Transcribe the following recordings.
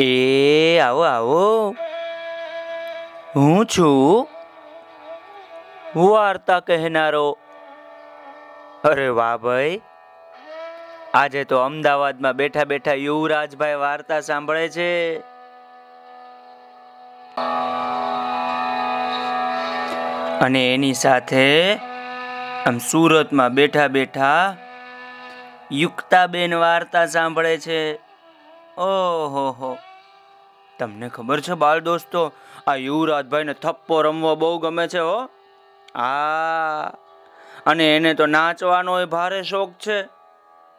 એ, આવો આવો. હું છું વાર્તા કહેનારો. અરે વાહ ભાઈ. આજે તો અમદાવાદમાં બેઠા બેઠા યુવરાજભાઈ વાર્તા સાંભળે છે. અને એની સાથે આમ સુરતમાં બેઠા બેઠા યુક્તાબેન વાર્તા સાંભળે છે. ઓહો, હો. તમને ખબર છે બાળ દોસ્તો? આ યુવરાજભાઈને થપ્પો રમવો બહુ ગમે છે, હો. આ. અને એને તો નાચવાનો ભારે શોખ છે.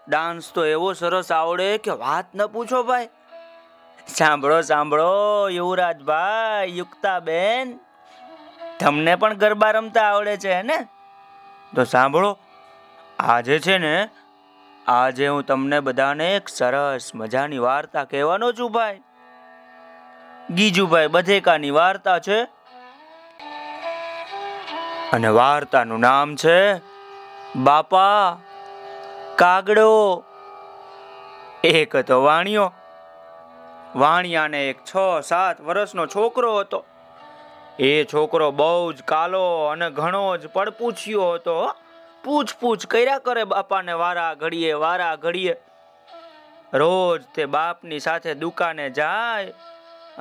ડાન્સ તો એવો સરસ આવડે કે વાત ન પૂછો ભાઈ. સાંભળો સાંભળો, યુવરાજભાઈ, યુક્તાબેન. તમને પણ ગરબા રમતા આવડે છે ને? તો સાંભળો, આજે છે ને, આજે હું તમને બધાને એક સરસ મજાની વાર્તા કહેવાનો છું ભાઈ. ગીજુભાઈ બધેકાની વાર્તા છે. અને વાર્તાનું નામ છે, બાપા, કાગડો. એક હતો વાણિયો. વાણિયાને એક છ સાત વર્ષનો છોકરો હતો. એ છોકરો બહુ જ કાલો અને ઘણો જ પડપૂછ્યો હતો પૂછ પૂછ કર્યા કરે બાપાને વારા ઘડીએ વારા ઘડીએ. રોજ તે બાપની સાથે દુકાને જાય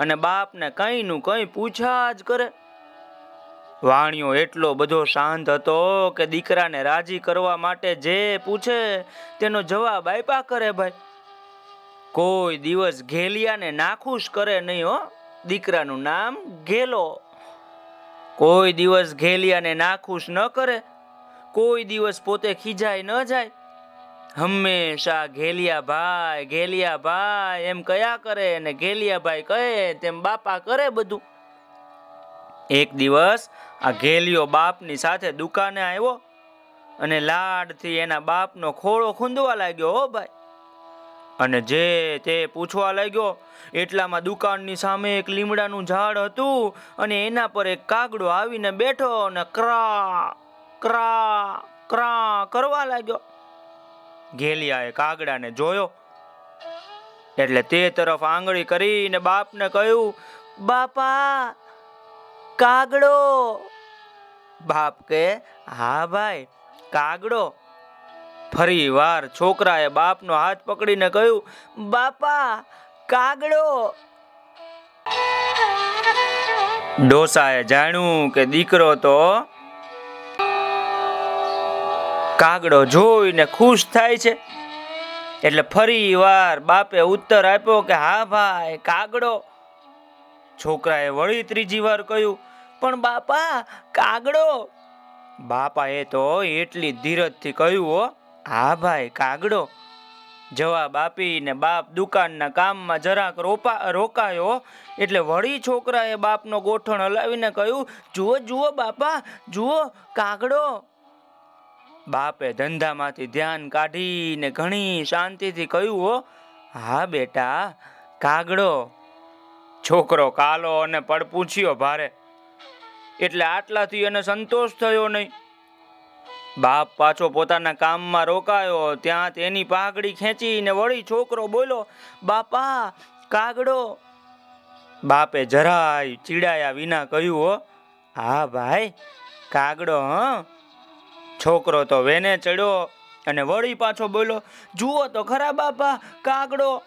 અને બાપને કઈ નું કઈ પૂછ્યા જ કરે. વાણિયો એટલો બધો શાંત હતો કે દીકરાને રાજી કરવા માટે જે પૂછે તેનો જવાબ આપ્યા કરે ભાઈ. કોઈ દિવસ ઘેલિયાને નાખુશ કરે નહીં હો, દીકરાનું નામ ઘેલો. કોઈ દિવસ ઘેલિયાને નાખુશ ન કરે, કોઈ દિવસ પોતે ખીજાય ન જાય. હંમેશા ઘેલિયાભાઈ ઘેલિયાભાઈ એમ કયા કરે અને ઘેલિયાભાઈ કહે, તેમ બાપા કરે બધું. એક દિવસ આ ઘેલિયો બાપની સાથે દુકાને આવ્યો અને લાડથી એના બાપનો ખોળો ખૂંદવા લાગ્યો, હો ભાઈ. અને જે તે પૂછવા લાગ્યો, એટલામાં દુકાનની સામે એક લીમડાનું ઝાડ હતું અને એના પર એક કાગડો આવીને બેઠો અને ક્રા ક્રા ક્રા કરવા લાગ્યો. ઘેલિયાએ કાગડાને જોયો. એટલે તે તરફ આંગળી કરીને બાપને કહ્યું, બાપા, કાગડો. બાપ કે, હા ભાઈ, કાગડો. ફરી વાર છોકરાએ બાપનો હાથ પકડીને કહ્યું, બાપા, કાગડો. ડોસાએ જાણ્યું કે દીકરો તો કાગડો જોઈને ખુશ થાય છે. એટલે ફરી વાર બાપે ઉત્તર આપ્યો કે, હા ભાઈ, કાગડો. છોકરાએ વળી ત્રીજી વાર કહ્યું, પણ બાપા, કાગડો. બાપા એ તો એટલી ધીરજથી કહ્યું, હો, હા ભાઈ, કાગડો. જવાબ આપીને બાપ દુકાનના કામમાં જરાક રોપા, રોકાયો, એટલે વળી છોકરાએ બાપનો ગોઠણ હલાવીને કહ્યું, જુઓ જુઓ બાપા, જુઓ, કાગડો. બાપે ધંધામાંથી ધ્યાન કાઢીને ઘણી શાંતિથી કહ્યું, હો, હા બેટા, કાગડો. છોકરો કાલો અને પડપૂછ્યો ભારે, એટલે આટલાથી એને સંતોષ થયો નહીં. બાપ પાછો પોતાના કામમાં રોકાયો, ત્યાં તેની પાઘડી ખેંચીને વળી છોકરો બોલો બાપા, કાગડો. બાપે જરાય ચીડાયા વિના કહ્યું, હો, હા ભાઈ, કાગડો, હા. છોકરો તો વેને ચડ્યો અને વળી પાછો બોલ્યો, જુઓ તો ખરા બાપા, કાગડો.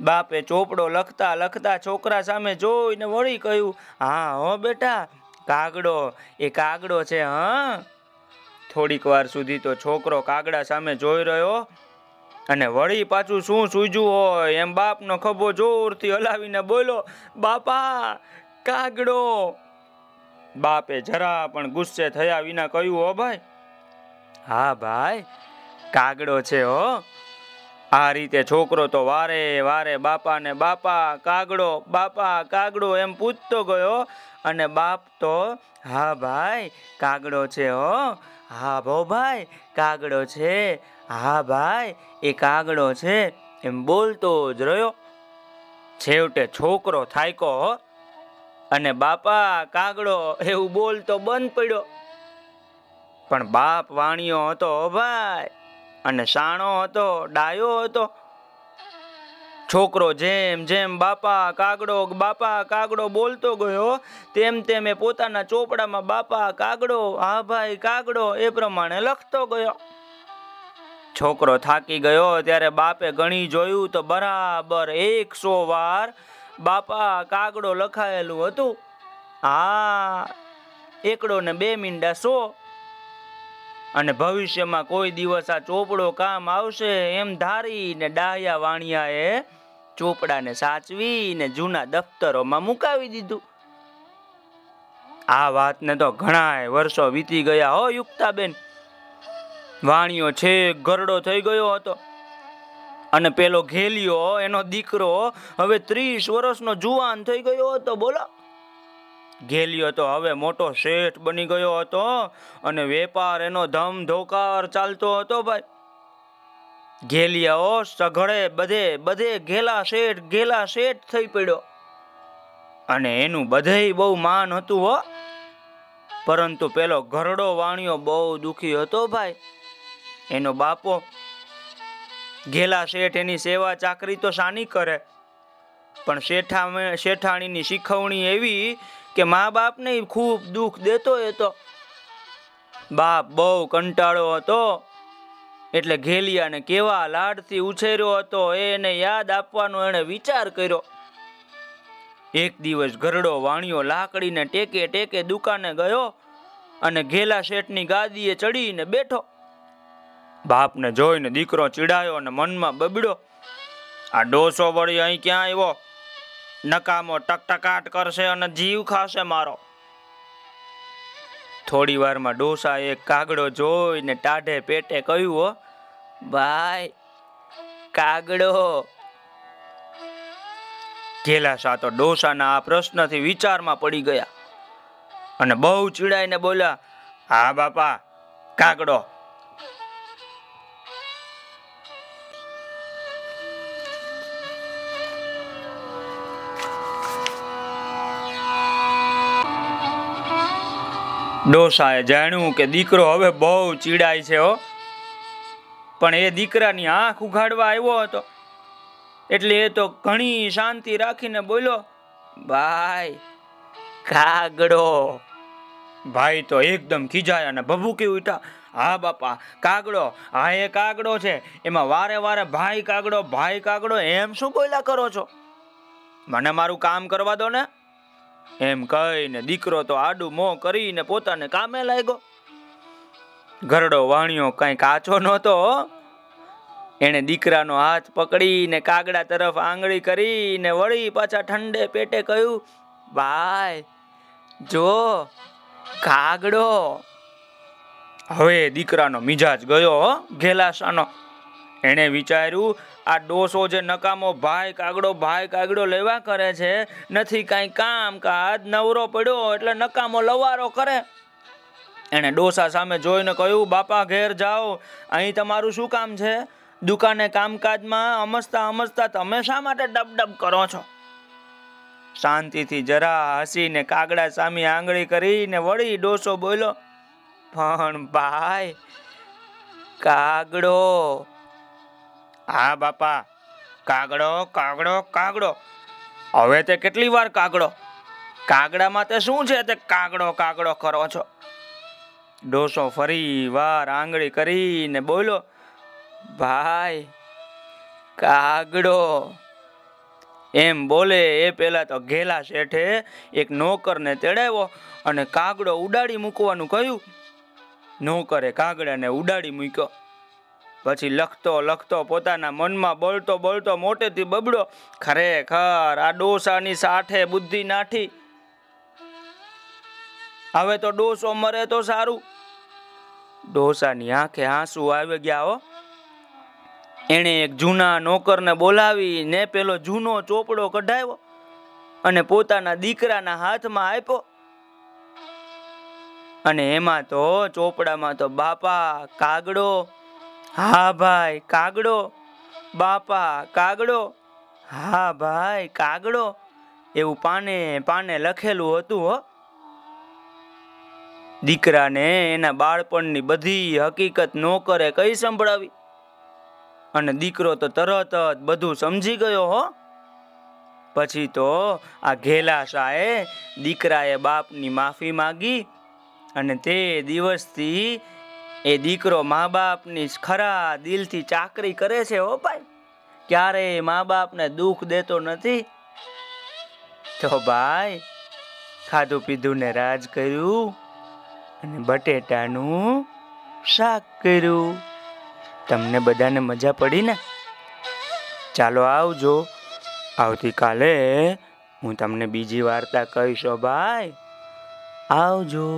બાપે ચોપડો લખતા લખતા છોકરા સામે જોઈને વળી કહ્યું, હા, હો બેટા, કાગડો, એ કાગડો છે, હા. થોડીક વાર સુધી તો છોકરો કાગડા સામે જોઈ રહ્યો અને વળી પાછું શું સૂજ્યું હોય એમ બાપનો ખભો જોરથી હલાવીને બોલો બાપા, કાગડો. બાપે જરા પણ ગુસ્સે થયા વિના કહ્યું હો ભાઈ, હા ભાઈ, કાગડો છે હો. આ રીતે છોકરો તો વારે વારે બાપાને, બાપા, કાગડો બાપા, કાગડો એમ પૂછતો ગયો અને બાપ તો, હા ભાઈ, કાગડો છે હો. હા ભો ભાઈ, કાગડો છે. હા ભાઈ, એ કાગડો છે. એમ બોલતો જ રહ્યો. છેવટે છોકરો થાયકો અને બાપા, કાગડો એવું બોલતો બંધ પડ્યો. પણ બાપ વાણિયો હતો ભાઈ, અને સાણો હતો, ડાયો હતો. છોકરો જેમ જેમ બાપા, કાગડો બાપા, કાગડો બોલતો ગયો, તેમ તેમ એ પોતાના ચોપડામાં બાપા, કાગડો, હા ભાઈ, કાગડો એ પ્રમાણે લખતો ગયો. છોકરો થાકી ગયો, ત્યારે બાપે ગણી જોયું તો બરાબર એકસો વાર બાપા, કાગડો લખાયેલું હતું. હા, એકડો ને બે મીંડા સો. અને ભવિષ્યમાં કોઈ દિવસ આ ચોપડો કામ આવશે એમ ધારીને ડાયા વાણિયાએ ચોપડાને સાચવીને જૂના દફતરોમાં મુકાવી દીધું. આ વાતને તો ઘણા વર્ષો વીતી ગયા હો, યુક્તાબેન. વાણિયો છે ગરડો થઈ ગયો હતો. અને પેલો ઘેલિયો, એનો દીકરો હવે ત્રીસ વર્ષનો જુવાન થઈ ગયો હતો, બોલો. ઘેલિયો તો હવે મોટો શેઠ બની ગયો હતો અને વેપાર એનો ધમ ધોકાર ચાલતો હતો ભાઈ. ઘેલિયાઓ સઘળે બધે બધે ઘેલા શેઠ ઘેલા શેઠ થઈ પડ્યો. અને એનું બધે બહુ માન હતું હો. પરંતુ પેલો ઘરડો વાણિયો બહુ દુખી હતો ભાઈ. એનો બાપો ઘેલા શેઠ એની સેવા ચાકરી તો સાની કરે. પણ શેઠા શેઠાણીની શીખવણી એવી કે મા બાપને ખૂબ દુઃખ દેતો એ તો બાપ બહુ કંટાળો હતો. એટલે ઘેલિયાને કેવા લાડથી ઉછેર્યો હતો એને યાદ આપવાનો એણે વિચાર કર્યો. એક દિવસ ઘરડો વાણિયો લાકડીને ટેકે ટેકે દુકાને ગયો અને ઘેલા શેઠની ગાદીએ ચડીને બેઠો. બાપને જોઈને દીકરો ચીડાયો અને મનમાં બબડ્યો. આ ડોસો વળી અહીં ક્યાં આવ્યો? નકામો ટકટકાટ કરશે અને જીવ ખાશે મારો. થોડી વારમાં ડોસા એક કાગડો જોઈને ટાઢે પેટે કહ્યું, હો, ભાઈ, કાગડો. ઘેલાસા તો ડોસાના આ પ્રશ્નથી વિચારમાં પડી ગયા અને બહુ ચીડાઈને બોલ્યા, હા બાપા, કાગડો. ડોસાએ જાણ્યું કે દીકરો હવે બહુ ચીડાય છે, હો. પણ એ દીકરાની આંખ ઉઘાડવા આવ્યો હતો. એટલે એ તો ઘણી શાંતિ રાખીને બોલ્યો, ભાઈ, કાગડો. ભાઈ તો એકદમ ખીજાયા અને ભભૂકી ઉઠા હા, બાપા, કાગડો, હા, એ કાગડો છે. એમાં વારે વારે ભાઈ કાગડો ભાઈ કાગડો, એમ શું બોલ્યા કરો છો? મને મારું કામ કરવા દો ને. એમ કહીને દીકરો તો આડું મોં કરીને પોતાને કામે લાગ્યો. ઘરડો વાણિયો કઈ કાચો નહોતો એણે દીકરાનો હાથ પકડીને કાગડા તરફ આંગળી કરીને વળી પાછા ઠંડે પેટે કહ્યું, ભાઈ, જો, કાગડો. હવે દીકરાનો મિજાજ ગયો ઘેલાસાનો. એણે વિચાર્યું, આ ડોસો જે નકામો ભાઈ કાગડો ભાઈ કાગડો લેવા કરે છે, નથી કાંઈ કામ કાજ નવરો પડ્યો એટલે નકામો લવારો કરે. એણે ડોસા સામે જોઈને કહ્યું, બાપા, ઘેર જાઓ. અહીં તમારું શું કામ છે? દુકાને કામકાજમાં અમસ્તા અમસ્તા તમે શા માટે ડબ ડબ કરો છો? શાંતિથી જરા હસીને કાગડા સામે આંગળી કરીને વળી ડોસો બોલ્યો, પણ ભાઈ, કાગડો હા, બાપા. કાગડો કાગડો કાગડો. હવે તે કેટલી વાર કાગડો? કાગડામાં તે શું છે તે કાગડો કાગડો કરો છો? ડોસો ફરી વાર આંગળી કરીને બોલો, ભાઈ, કાગડો. એમ બોલે, એ પેલા તો ઘેલા શેઠે એક નોકરને તેડાવ્યો અને કાગડો ઉડાડી મૂકવાનું કહ્યું. નોકરે કાગડાને ઉડાડી મૂક્યો. પછી લખતો લખતો, પોતાના મનમાં બોલતો બોલતો, મોટેથી બબડો, ખરેખર આ ડોસાની સાઠે બુદ્ધિ નાઠી. હવે તો ડોસો મરે તો સારું. ડોસાની આંખે આંસુ આવી ગયા હો. એણે એક જૂના નોકરને બોલાવી ને પેલો જૂનો ચોપડો કઢાવ્યો અને પોતાના દીકરાના હાથમાં આપ્યો. અને એમાં તો ચોપડામાં તો બાપા કાગડો હા ભાઈ, કાગડો. બાપા, કાગડો. હા ભાઈ, કાગડો. એવું પાને પાને લખેલું હતું હો. દીકરાને એના બાળપણની બધી હકીકત નોકરે કઈ સંભળાવી? અને દીકરો તો તરત જ બધું સમજી ગયો હો. પછી તો આ ઘેલા શાહે દીકરાએ બાપની માફી માંગી અને તે દિવસથી એ દીકરો મા બાપની ખરા દિલથી ચાકરી કરે છે હો ભાઈ. ક્યારેય મા બાપને દુઃખ દેતો નથી? તો ભાઈ, ખાધું પીધું ને રાજ કર્યું અને બટેટાનું શાક કર્યું. તમને બધાને મજા પડી ને? ચાલો આવજો. આવતીકાલે હું તમને બીજી વાર્તા કહીશ ભાઈ. આવજો.